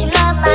she love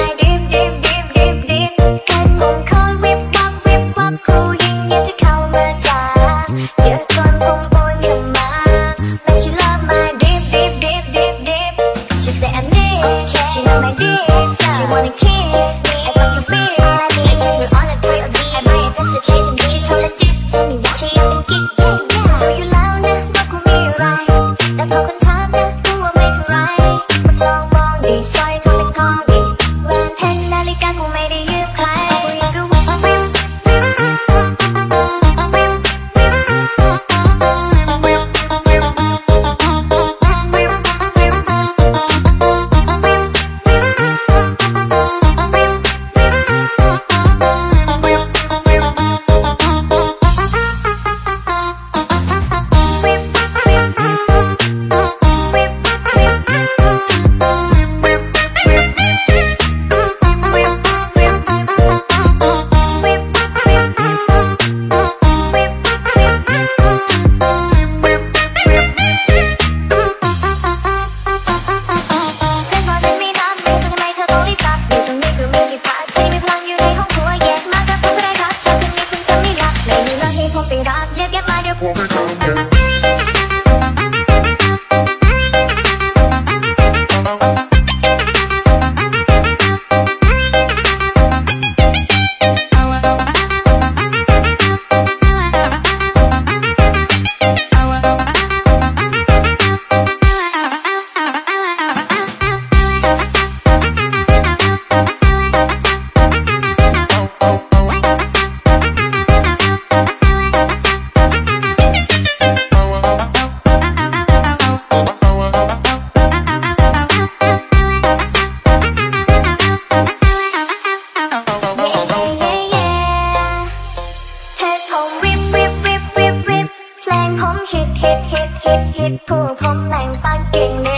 ผมฮิตฮิตฮิตฮิตฮิตผู้ผมแบ่งปักเก่งเน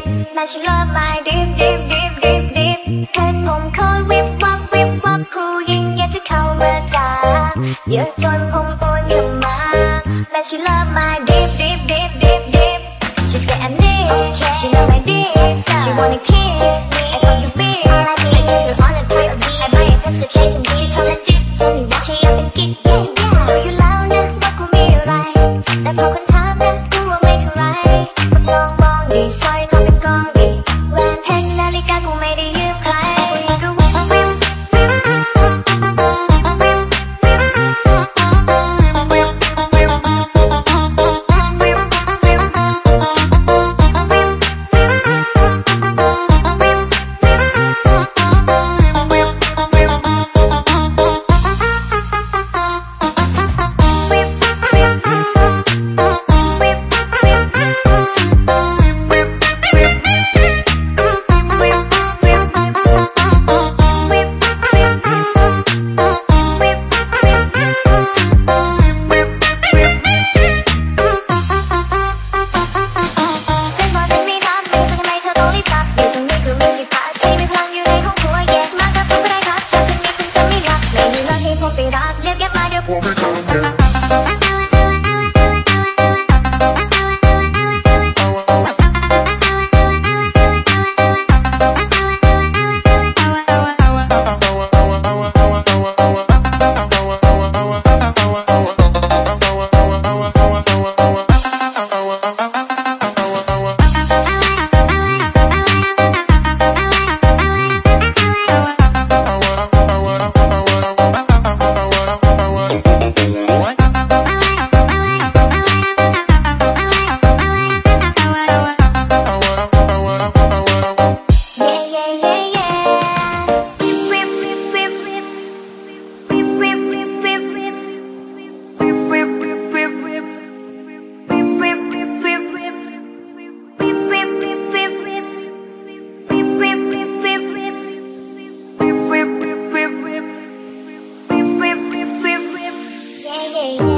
ตแต่ฉันเลิฟไม่ดิบดิบดิบดิบดิบเธอผมคอยวิบวับวิบวับผู้หญิงอยากจะเข้ามาจ้าเยอะจนผมโอนเข้ามาแต่ฉันเลิฟไม่ดิบดิบดิบดิบดิบ She said I need, she know I did, she Hey.